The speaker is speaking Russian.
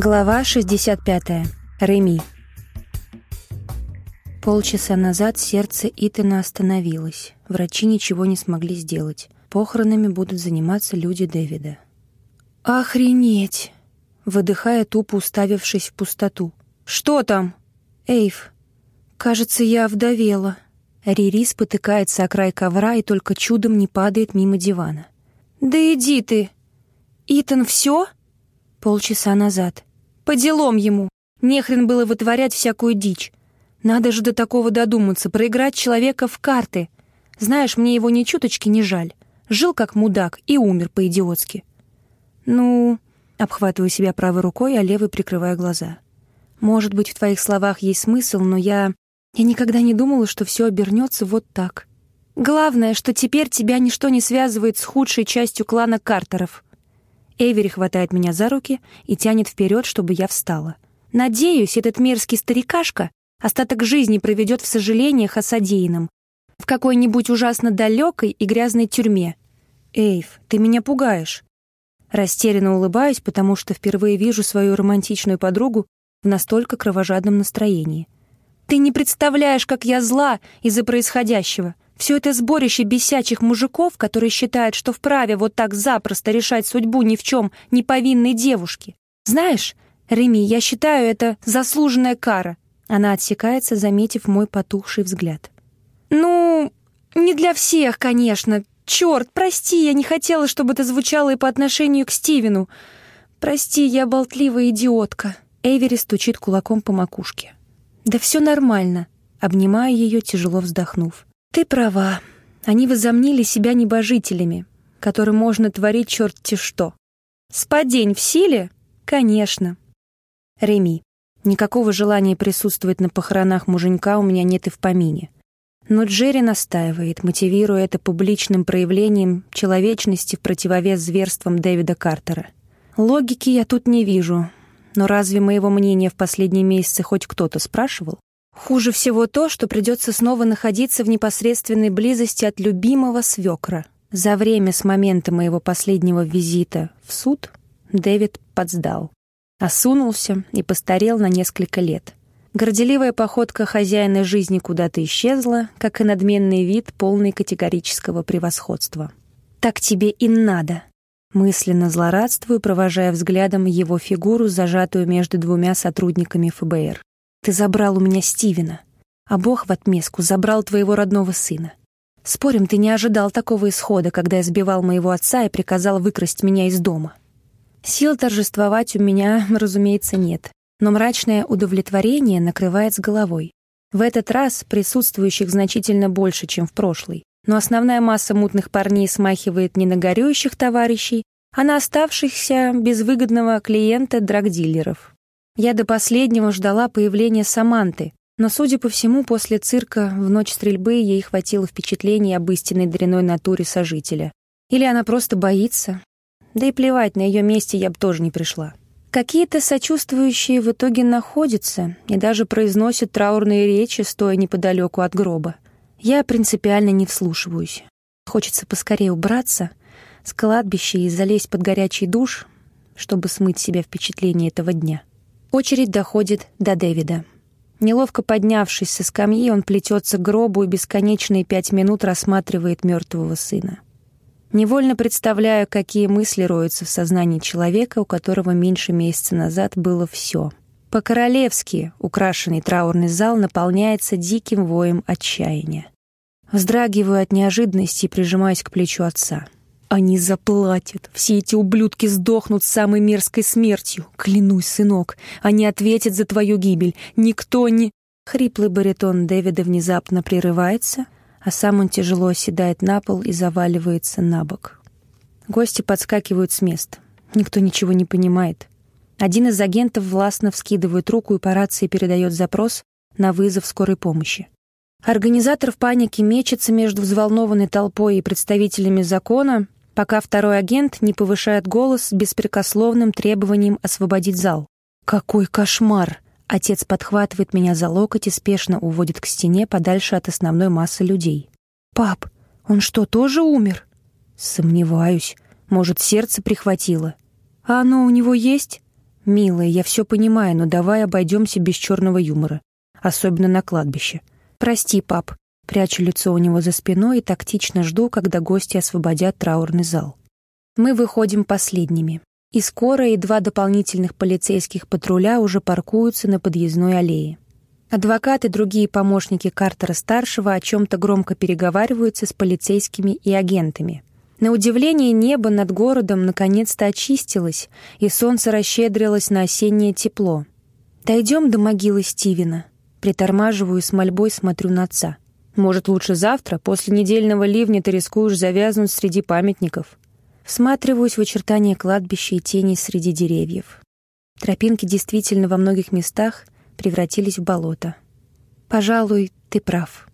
Глава 65. Реми. Полчаса назад сердце Итана остановилось. Врачи ничего не смогли сделать. Похоронами будут заниматься люди Дэвида. «Охренеть!» Выдыхая, тупо уставившись в пустоту. «Что там?» «Эйв, кажется, я вдовела». Рири спотыкается о край ковра и только чудом не падает мимо дивана. «Да иди ты!» «Итан, все?» Полчаса назад. По делам ему. Нехрен было вытворять всякую дичь. Надо же до такого додуматься, проиграть человека в карты. Знаешь, мне его ни чуточки не жаль. Жил как мудак и умер по-идиотски. Ну, обхватываю себя правой рукой, а левой прикрываю глаза. Может быть, в твоих словах есть смысл, но я... Я никогда не думала, что все обернется вот так. Главное, что теперь тебя ничто не связывает с худшей частью клана Картеров — Эйвери хватает меня за руки и тянет вперед, чтобы я встала. Надеюсь, этот мерзкий старикашка остаток жизни проведет в сожалениях о содеянном, в какой-нибудь ужасно далекой и грязной тюрьме. Эйв, ты меня пугаешь. Растерянно улыбаюсь, потому что впервые вижу свою романтичную подругу в настолько кровожадном настроении. Ты не представляешь, как я зла из-за происходящего. Все это сборище бесячих мужиков, которые считают, что вправе вот так запросто решать судьбу ни в чем не повинной девушки. Знаешь, Реми, я считаю это заслуженная кара. Она отсекается, заметив мой потухший взгляд. Ну, не для всех, конечно. Черт, прости, я не хотела, чтобы это звучало и по отношению к Стивену. Прости, я болтливая идиотка. Эйвери стучит кулаком по макушке. Да все нормально. Обнимаю ее, тяжело вздохнув. Ты права. Они возомнили себя небожителями, которым можно творить черти что. Спадень в силе? Конечно. Реми. Никакого желания присутствовать на похоронах муженька у меня нет и в помине. Но Джерри настаивает, мотивируя это публичным проявлением человечности в противовес зверствам Дэвида Картера. Логики я тут не вижу, но разве моего мнения в последние месяцы хоть кто-то спрашивал? Хуже всего то, что придется снова находиться в непосредственной близости от любимого свекра. За время с момента моего последнего визита в суд Дэвид подсдал. Осунулся и постарел на несколько лет. Горделивая походка хозяина жизни куда-то исчезла, как и надменный вид, полный категорического превосходства. «Так тебе и надо!» Мысленно злорадствую, провожая взглядом его фигуру, зажатую между двумя сотрудниками ФБР. Ты забрал у меня Стивена, а Бог в отместку забрал твоего родного сына. Спорим, ты не ожидал такого исхода, когда я сбивал моего отца и приказал выкрасть меня из дома. Сил торжествовать у меня, разумеется, нет, но мрачное удовлетворение накрывает с головой. В этот раз присутствующих значительно больше, чем в прошлый, но основная масса мутных парней смахивает не на горюющих товарищей, а на оставшихся без выгодного клиента драгдилеров. Я до последнего ждала появления Саманты, но, судя по всему, после цирка в ночь стрельбы ей хватило впечатлений об истинной дряной натуре сожителя. Или она просто боится. Да и плевать, на ее месте я бы тоже не пришла. Какие-то сочувствующие в итоге находятся и даже произносят траурные речи, стоя неподалеку от гроба. Я принципиально не вслушиваюсь. Хочется поскорее убраться с кладбища и залезть под горячий душ, чтобы смыть себя впечатление этого дня. Очередь доходит до Дэвида. Неловко поднявшись со скамьи, он плетется к гробу и бесконечные пять минут рассматривает мертвого сына. Невольно представляю, какие мысли роются в сознании человека, у которого меньше месяца назад было все. По-королевски украшенный траурный зал наполняется диким воем отчаяния. Вздрагиваю от неожиданности и прижимаюсь к плечу отца — они заплатят. Все эти ублюдки сдохнут самой мерзкой смертью. Клянусь, сынок, они ответят за твою гибель. Никто не... Хриплый баритон Дэвида внезапно прерывается, а сам он тяжело оседает на пол и заваливается на бок. Гости подскакивают с места. Никто ничего не понимает. Один из агентов властно вскидывает руку и по рации передает запрос на вызов скорой помощи. Организатор в панике мечется между взволнованной толпой и представителями закона, пока второй агент не повышает голос с беспрекословным требованием освободить зал. «Какой кошмар!» Отец подхватывает меня за локоть и спешно уводит к стене подальше от основной массы людей. «Пап, он что, тоже умер?» «Сомневаюсь. Может, сердце прихватило?» «А оно у него есть?» «Милая, я все понимаю, но давай обойдемся без черного юмора. Особенно на кладбище. Прости, пап». Прячу лицо у него за спиной и тактично жду, когда гости освободят траурный зал. Мы выходим последними. И скоро и два дополнительных полицейских патруля уже паркуются на подъездной аллее. Адвокат и другие помощники Картера-старшего о чем-то громко переговариваются с полицейскими и агентами. На удивление небо над городом наконец-то очистилось, и солнце расщедрилось на осеннее тепло. «Дойдем до могилы Стивена». Притормаживаю с мольбой смотрю на отца. «Может, лучше завтра? После недельного ливня ты рискуешь завязнуть среди памятников». Всматриваюсь в очертания кладбища и тени среди деревьев. Тропинки действительно во многих местах превратились в болото. Пожалуй, ты прав.